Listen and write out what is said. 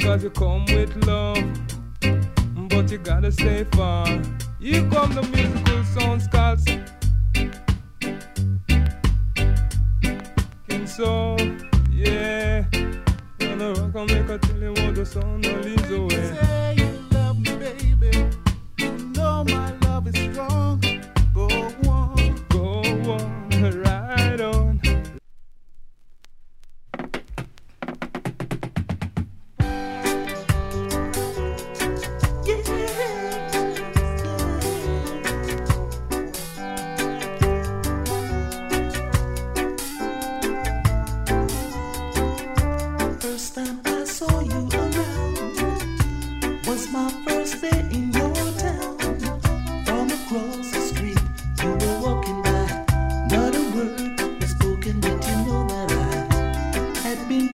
Because you come with love. But you gotta stay far. You come the musical sound scouts. King so, yeah. Gonna rock and make a tell you what the sound leads away. Was my first day in your town. From across